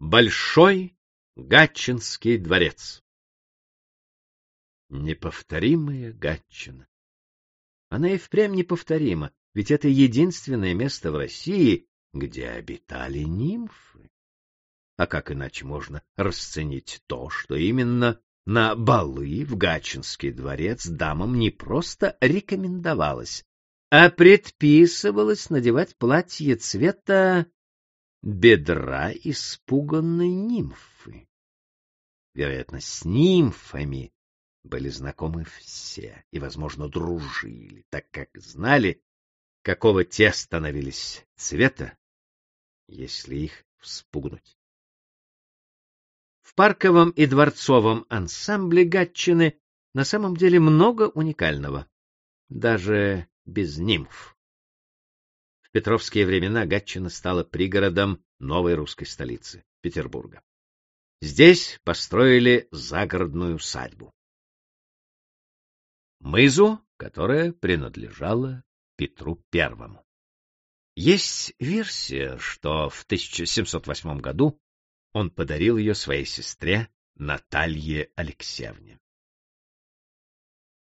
Большой Гатчинский дворец Неповторимая Гатчина. Она и впрямь неповторима, ведь это единственное место в России, где обитали нимфы. А как иначе можно расценить то, что именно на балы в Гатчинский дворец дамам не просто рекомендовалось, а предписывалось надевать платье цвета бедра испуганной нимфы. Вероятно, с нимфами были знакомы все и, возможно, дружили, так как знали, какого те становились цвета, если их вспугнуть. В парковом и дворцовом ансамбле Гатчины на самом деле много уникального, даже без нимф. Петровские времена Гатчина стала пригородом новой русской столицы — Петербурга. Здесь построили загородную усадьбу. Мызу, которая принадлежала Петру Первому. Есть версия, что в 1708 году он подарил ее своей сестре Наталье Алексеевне.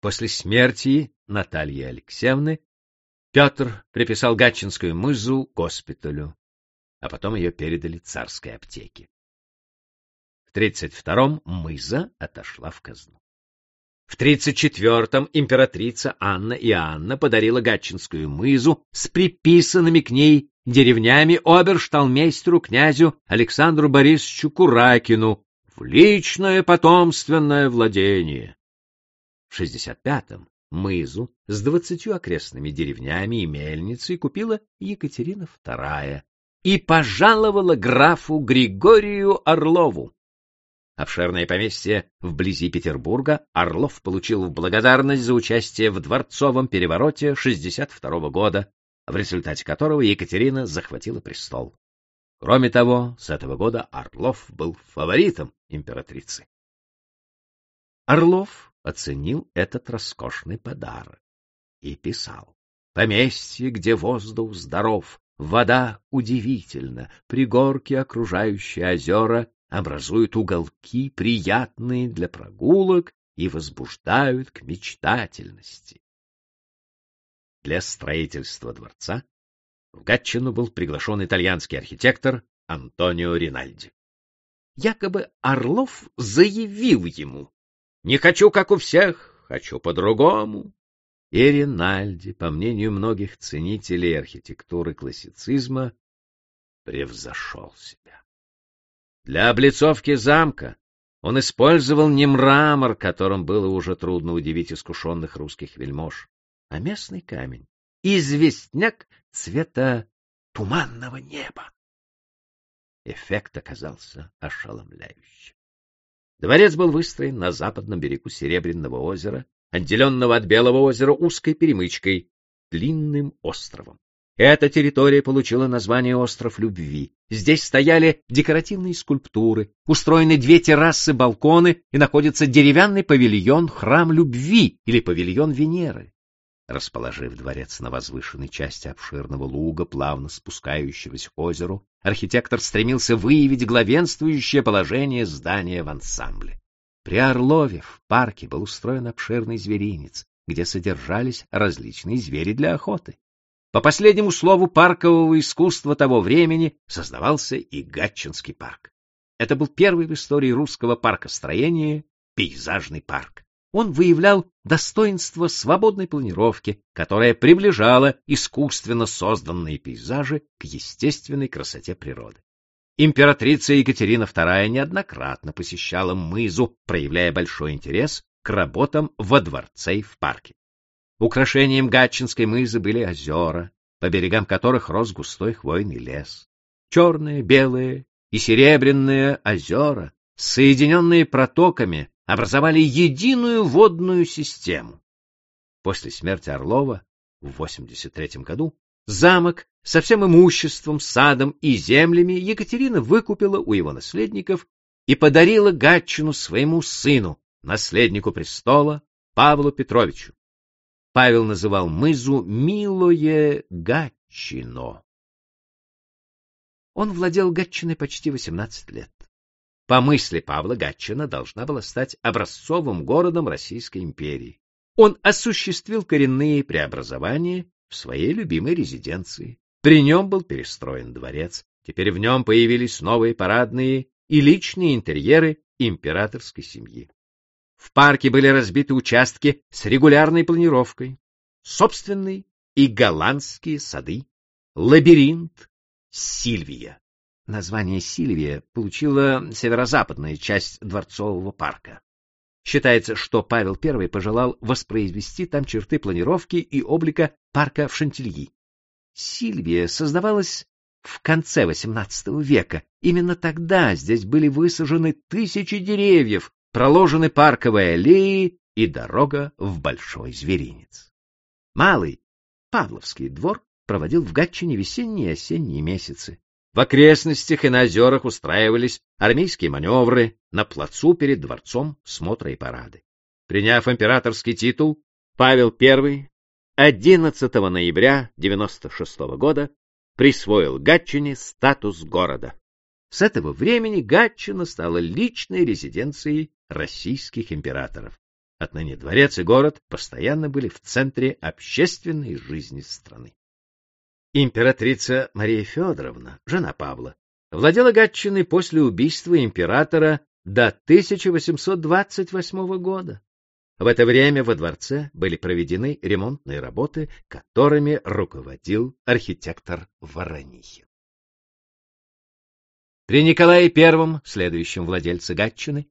После смерти Натальи Алексеевны Петр приписал Гатчинскую мызу госпиталю, а потом ее передали царской аптеке. В 32-м мыза отошла в казну. В 34-м императрица Анна Иоанна подарила Гатчинскую мызу с приписанными к ней деревнями обершталмейстеру князю Александру Борисовичу Куракину в личное потомственное владение. В 65-м мызу с двадцатью окрестными деревнями и мельницей купила Екатерина II и пожаловала графу Григорию Орлову. Обширное поместье вблизи Петербурга Орлов получил в благодарность за участие в дворцовом перевороте 62 года, в результате которого Екатерина захватила престол. Кроме того, с этого года Орлов был фаворитом императрицы. Орлов оценил этот роскошный подарок и писал. Поместье, где воздух здоров, вода удивительна, пригорки, окружающие озера, образуют уголки, приятные для прогулок и возбуждают к мечтательности. Для строительства дворца в Гатчину был приглашен итальянский архитектор Антонио Ринальди. Якобы Орлов заявил ему «Не хочу, как у всех, хочу по-другому». И Ринальди, по мнению многих ценителей архитектуры классицизма, превзошел себя. Для облицовки замка он использовал не мрамор, которым было уже трудно удивить искушенных русских вельмож, а местный камень, известняк цвета туманного неба. Эффект оказался ошеломляющим. Дворец был выстроен на западном берегу Серебряного озера, отделенного от Белого озера узкой перемычкой, длинным островом. Эта территория получила название «Остров любви». Здесь стояли декоративные скульптуры, устроены две террасы-балконы и находится деревянный павильон «Храм любви» или павильон Венеры. Расположив дворец на возвышенной части обширного луга, плавно спускающегося к озеру, архитектор стремился выявить главенствующее положение здания в ансамбле. При Орлове в парке был устроен обширный зверинец, где содержались различные звери для охоты. По последнему слову паркового искусства того времени создавался и Гатчинский парк. Это был первый в истории русского паркостроения пейзажный парк. Он выявлял достоинство свободной планировки, которая приближала искусственно созданные пейзажи к естественной красоте природы. Императрица Екатерина II неоднократно посещала Мызу, проявляя большой интерес к работам во дворце и в парке. Украшением Гатчинской мызы были озера, по берегам которых рос густой хвойный лес. Черные, белые и серебряные озера, соединенные протоками, образовали единую водную систему. После смерти Орлова в 83 году замок со всем имуществом, садом и землями Екатерина выкупила у его наследников и подарила Гатчину своему сыну, наследнику престола Павлу Петровичу. Павел называл мызу «милое Гатчино». Он владел Гатчиной почти 18 лет. По мысли Павла, Гатчина должна была стать образцовым городом Российской империи. Он осуществил коренные преобразования в своей любимой резиденции. При нем был перестроен дворец, теперь в нем появились новые парадные и личные интерьеры императорской семьи. В парке были разбиты участки с регулярной планировкой, собственные и голландские сады, лабиринт Сильвия. Название Сильвия получила северо-западная часть дворцового парка. Считается, что Павел I пожелал воспроизвести там черты планировки и облика парка в Шантильи. Сильвия создавалась в конце XVIII века. Именно тогда здесь были высажены тысячи деревьев, проложены парковые аллеи и дорога в Большой Зверинец. Малый Павловский двор проводил в Гатчине весенние и осенние месяцы. В окрестностях и на озерах устраивались армейские маневры, на плацу перед дворцом смотры и парады. Приняв императорский титул, Павел I 11 ноября 96 года присвоил Гатчине статус города. С этого времени Гатчина стала личной резиденцией российских императоров. Отныне дворец и город постоянно были в центре общественной жизни страны. Императрица Мария Федоровна, жена Павла, владела Гатчиной после убийства императора до 1828 года. В это время во дворце были проведены ремонтные работы, которыми руководил архитектор Воронихин. При Николае I, следующем владельце Гатчины,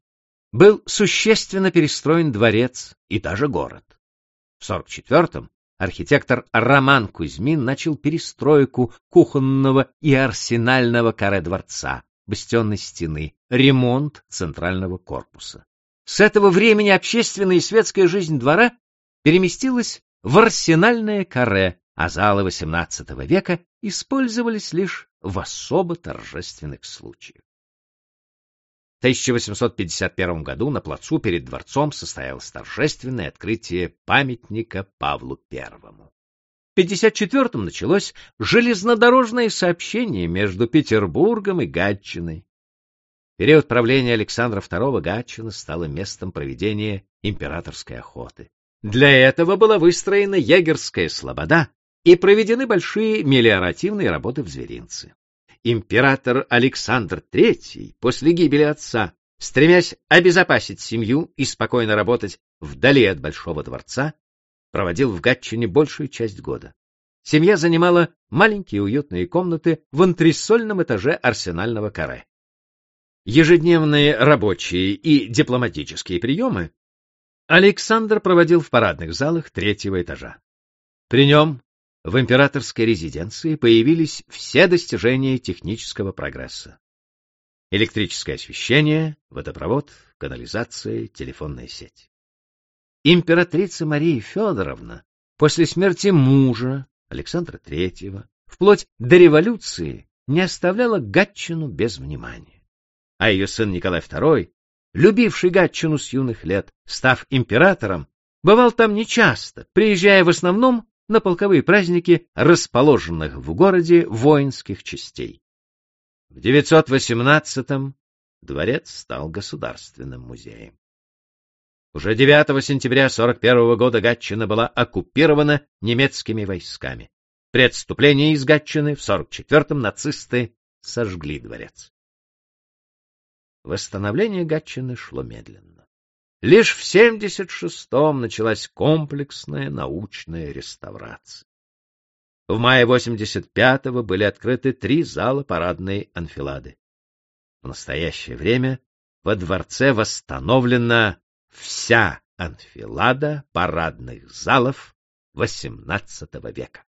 был существенно перестроен дворец и даже город. В 44-м архитектор Роман Кузьмин начал перестройку кухонного и арсенального каре дворца, бастионной стены, ремонт центрального корпуса. С этого времени общественная и светская жизнь двора переместилась в арсенальное каре, а залы XVIII века использовались лишь в особо торжественных случаях. В 1851 году на плацу перед дворцом состоялось торжественное открытие памятника Павлу I. В 1954 началось железнодорожное сообщение между Петербургом и Гатчиной. Период правления Александра II Гатчина стала местом проведения императорской охоты. Для этого была выстроена егерская слобода и проведены большие мелиоративные работы в зверинце император Александр III после гибели отца, стремясь обезопасить семью и спокойно работать вдали от Большого дворца, проводил в Гатчине большую часть года. Семья занимала маленькие уютные комнаты в антресольном этаже арсенального каре. Ежедневные рабочие и дипломатические приемы Александр проводил в парадных залах третьего этажа. При нем в императорской резиденции появились все достижения технического прогресса. Электрическое освещение, водопровод, канализация, телефонная сеть. Императрица Мария Федоровна после смерти мужа Александра III вплоть до революции не оставляла Гатчину без внимания. А ее сын Николай II, любивший Гатчину с юных лет, став императором, бывал там нечасто, приезжая в основном на полковые праздники расположенных в городе воинских частей. В 918-м дворец стал государственным музеем. Уже 9 сентября 41 года Гатчина была оккупирована немецкими войсками. При отступлении из Гатчины в 44-м нацисты сожгли дворец. Восстановление Гатчины шло медленно. Лишь в 76-м началась комплексная научная реставрация. В мае 85-го были открыты три зала парадной анфилады. В настоящее время во дворце восстановлена вся анфилада парадных залов XVIII века.